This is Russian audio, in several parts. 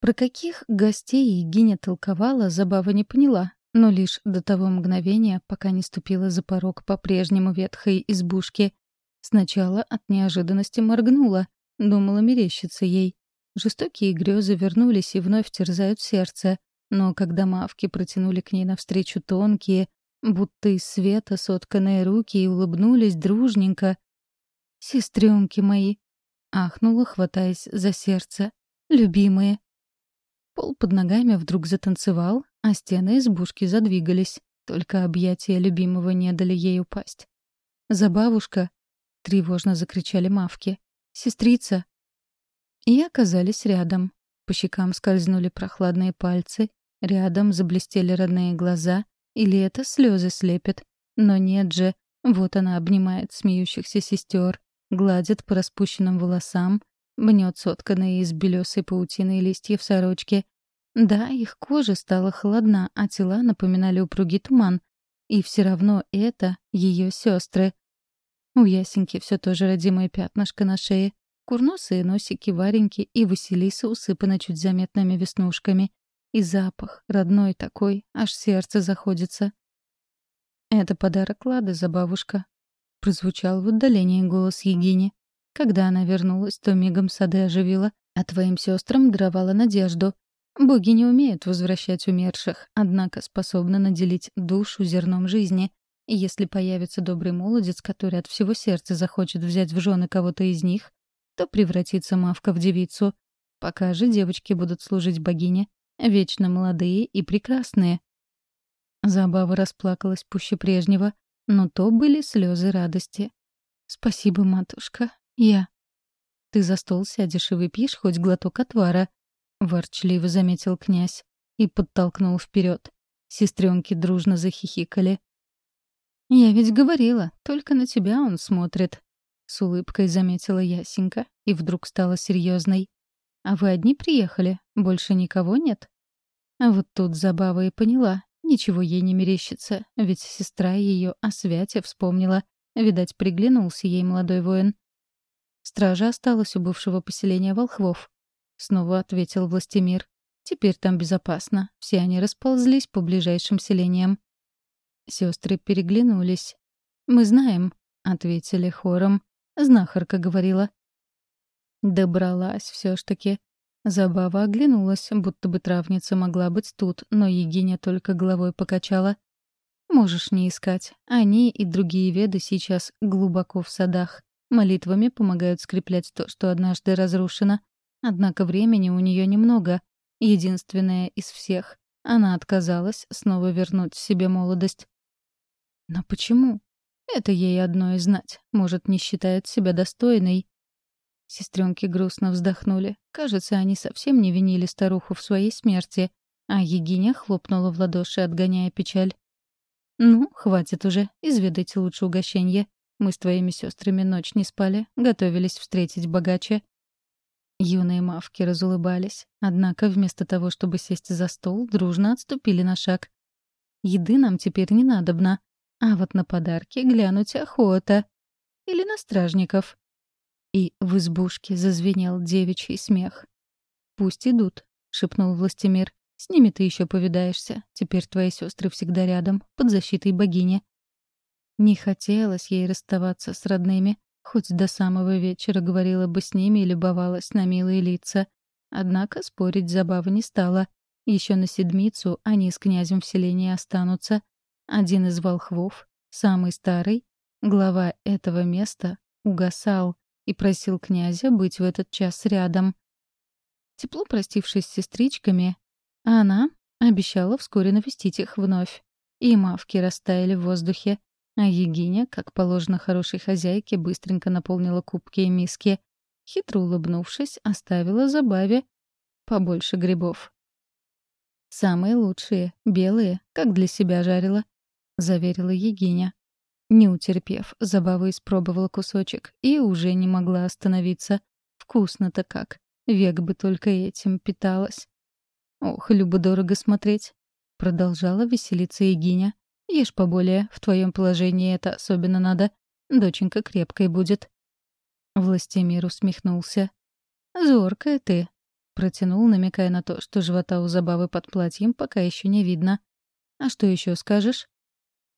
Про каких гостей Гиня толковала, Забава не поняла, но лишь до того мгновения, пока не ступила за порог по-прежнему ветхой избушки. Сначала от неожиданности моргнула, думала мерещится ей. Жестокие грезы вернулись и вновь терзают сердце, но когда мавки протянули к ней навстречу тонкие, будто из света сотканные руки и улыбнулись дружненько. «Сестренки мои!» — ахнула, хватаясь за сердце. «Любимые!» Пол под ногами вдруг затанцевал, а стены избушки задвигались. Только объятия любимого не дали ей упасть. «Забавушка!» — тревожно закричали мавки. «Сестрица!» И оказались рядом. По щекам скользнули прохладные пальцы, рядом заблестели родные глаза, или это слезы слепят. Но нет же, вот она обнимает смеющихся сестер, гладит по распущенным волосам, мнет сотканные из белесой паутины листьев сорочки. Да, их кожа стала холодна, а тела напоминали упругий туман. И все равно это ее сестры. У Ясеньки все тоже родимое пятнышко на шее, курносые носики Вареньки и Василиса усыпаны чуть заметными веснушками. И запах, родной такой, аж сердце заходится. «Это подарок Лады за бабушка», — прозвучал в отдалении голос Егини. Когда она вернулась, то мигом сады оживила, а твоим сестрам даровала надежду. Боги не умеют возвращать умерших, однако способны наделить душу зерном жизни. И если появится добрый молодец, который от всего сердца захочет взять в жены кого-то из них, то превратится Мавка в девицу. Пока же девочки будут служить богине, вечно молодые и прекрасные. Забава расплакалась пуще прежнего, но то были слезы радости. «Спасибо, матушка. Я...» «Ты за стол сядешь и выпьешь хоть глоток отвара», — ворчливо заметил князь и подтолкнул вперед. Сестренки дружно захихикали. «Я ведь говорила, только на тебя он смотрит», — с улыбкой заметила Ясенька и вдруг стала серьезной. «А вы одни приехали? Больше никого нет?» А вот тут Забава и поняла. Ничего ей не мерещится, ведь сестра ее о святе вспомнила. Видать, приглянулся ей молодой воин. Стража осталась у бывшего поселения волхвов. Снова ответил Властимир. Теперь там безопасно. Все они расползлись по ближайшим селениям. Сестры переглянулись. «Мы знаем», — ответили хором. Знахарка говорила. Добралась все ж таки. Забава оглянулась, будто бы травница могла быть тут, но Егиня только головой покачала. «Можешь не искать. Они и другие веды сейчас глубоко в садах. Молитвами помогают скреплять то, что однажды разрушено. Однако времени у нее немного. Единственная из всех. Она отказалась снова вернуть себе молодость. Но почему? Это ей одно и знать. Может, не считает себя достойной. Сестренки грустно вздохнули. Кажется, они совсем не винили старуху в своей смерти, а Егиня хлопнула в ладоши, отгоняя печаль. «Ну, хватит уже, изведайте лучше угощенье. Мы с твоими сестрами ночь не спали, готовились встретить богаче». Юные мавки разулыбались, однако вместо того, чтобы сесть за стол, дружно отступили на шаг. «Еды нам теперь не надобно, а вот на подарки глянуть охота. Или на стражников». И в избушке зазвенел девичий смех. «Пусть идут», — шепнул Властимир. «С ними ты еще повидаешься. Теперь твои сестры всегда рядом, под защитой богини». Не хотелось ей расставаться с родными, хоть до самого вечера говорила бы с ними и любовалась на милые лица. Однако спорить забавы не стало. Еще на седмицу они с князем в селении останутся. Один из волхвов, самый старый, глава этого места, угасал и просил князя быть в этот час рядом. Тепло простившись с сестричками, она обещала вскоре навестить их вновь. И мавки растаяли в воздухе, а Егиня, как положено хорошей хозяйке, быстренько наполнила кубки и миски. Хитро улыбнувшись, оставила забаве побольше грибов. «Самые лучшие, белые, как для себя жарила», — заверила Егиня. Не утерпев, Забава испробовала кусочек и уже не могла остановиться. Вкусно-то как. Век бы только этим питалась. «Ох, любо-дорого смотреть», — продолжала веселиться Егиня. «Ешь поболее, в твоем положении это особенно надо. Доченька крепкой будет». Властемир усмехнулся. «Зоркая ты. Протянул, намекая на то, что живота у забавы под платьем пока еще не видно. «А что еще скажешь?»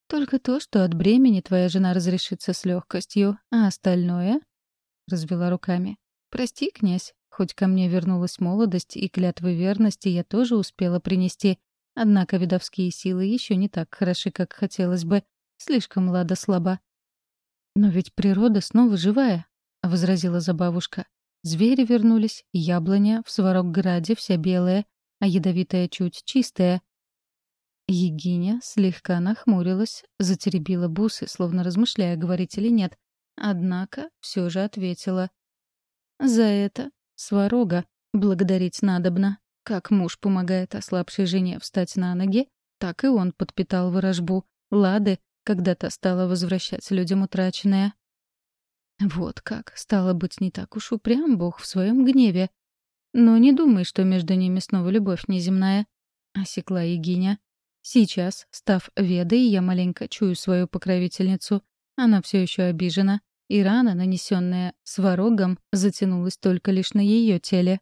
«Только то, что от бремени твоя жена разрешится с легкостью, а остальное...» — развела руками. «Прости, князь, хоть ко мне вернулась молодость и клятвы верности я тоже успела принести, однако видовские силы еще не так хороши, как хотелось бы, слишком лада слаба». «Но ведь природа снова живая», — возразила забавушка. «Звери вернулись, яблоня в Сварограде вся белая, а ядовитая чуть чистая. Егиня слегка нахмурилась, затеребила бусы, словно размышляя, говорить или нет. Однако все же ответила. «За это, сварога, благодарить надобно. Как муж помогает ослабшей жене встать на ноги, так и он подпитал ворожбу, лады, когда-то стала возвращать людям утраченное». Вот как, стало быть, не так уж упрям Бог в своем гневе. Но не думай, что между ними снова любовь неземная. Осекла Егиня. Сейчас, став ведой, я маленько чую свою покровительницу. Она все еще обижена, и рана, нанесенная сварогом, затянулась только лишь на ее теле.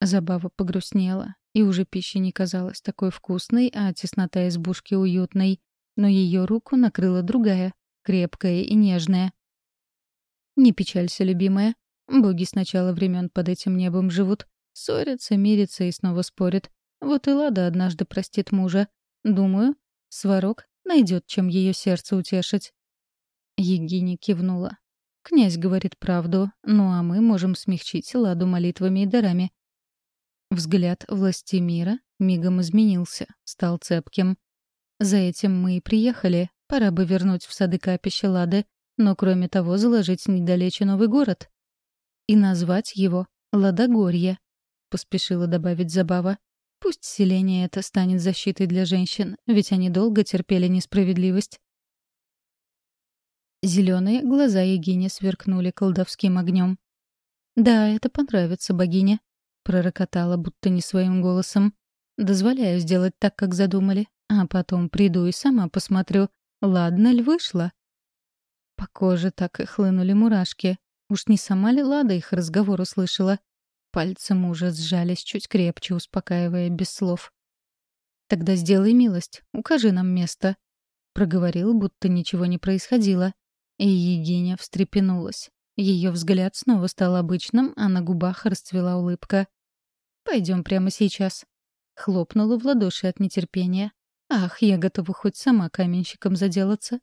Забава погрустнела, и уже пища не казалась такой вкусной, а теснота избушки уютной. Но ее руку накрыла другая, крепкая и нежная. «Не печалься, любимая. Боги с начала времен под этим небом живут. Ссорятся, мирятся и снова спорят. Вот и Лада однажды простит мужа, Думаю, Сварог найдет, чем ее сердце утешить. Егиня кивнула. Князь говорит правду, ну а мы можем смягчить ладу молитвами и дарами. Взгляд власти мира мигом изменился, стал цепким. За этим мы и приехали. Пора бы вернуть в сады капища Лады, но кроме того заложить недалече новый город. И назвать его Ладогорье, — поспешила добавить Забава. Пусть селение это станет защитой для женщин, ведь они долго терпели несправедливость. Зеленые глаза Егини сверкнули колдовским огнем. «Да, это понравится богине», — пророкотала будто не своим голосом. «Дозволяю сделать так, как задумали, а потом приду и сама посмотрю, ладно ли вышло». По коже так и хлынули мурашки. Уж не сама ли Лада их разговор услышала? Пальцы мужа сжались чуть крепче, успокаивая без слов. «Тогда сделай милость, укажи нам место», — проговорил, будто ничего не происходило. И Егиня встрепенулась. Ее взгляд снова стал обычным, а на губах расцвела улыбка. «Пойдем прямо сейчас», — хлопнула в ладоши от нетерпения. «Ах, я готова хоть сама каменщиком заделаться».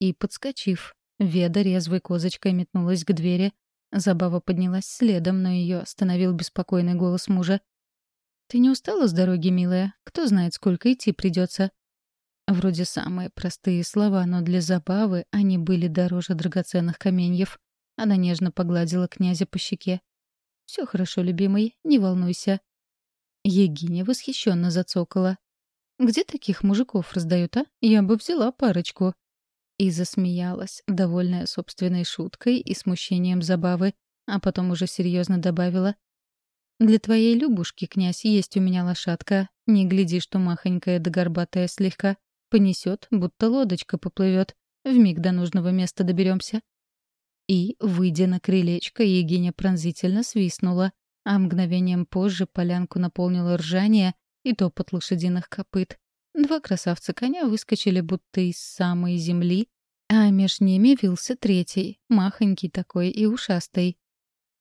И, подскочив, Веда резвой козочкой метнулась к двери, Забава поднялась следом, но ее остановил беспокойный голос мужа. «Ты не устала с дороги, милая? Кто знает, сколько идти придется?» Вроде самые простые слова, но для Забавы они были дороже драгоценных каменьев. Она нежно погладила князя по щеке. «Все хорошо, любимый, не волнуйся». Егиня восхищенно зацокала. «Где таких мужиков раздают, а? Я бы взяла парочку». И засмеялась, довольная собственной шуткой и смущением забавы, а потом уже серьезно добавила. «Для твоей Любушки, князь, есть у меня лошадка. Не гляди, что махонькая да горбатая слегка. Понесет, будто лодочка поплывет. Вмиг до нужного места доберемся. И, выйдя на крылечко, Егиня пронзительно свистнула, а мгновением позже полянку наполнило ржание и топот лошадиных копыт. Два красавца коня выскочили будто из самой земли, а меж ними вился третий, махонький такой и ушастый.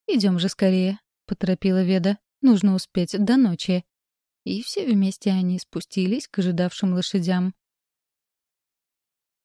«Идем же скорее», — поторопила Веда. «Нужно успеть до ночи». И все вместе они спустились к ожидавшим лошадям.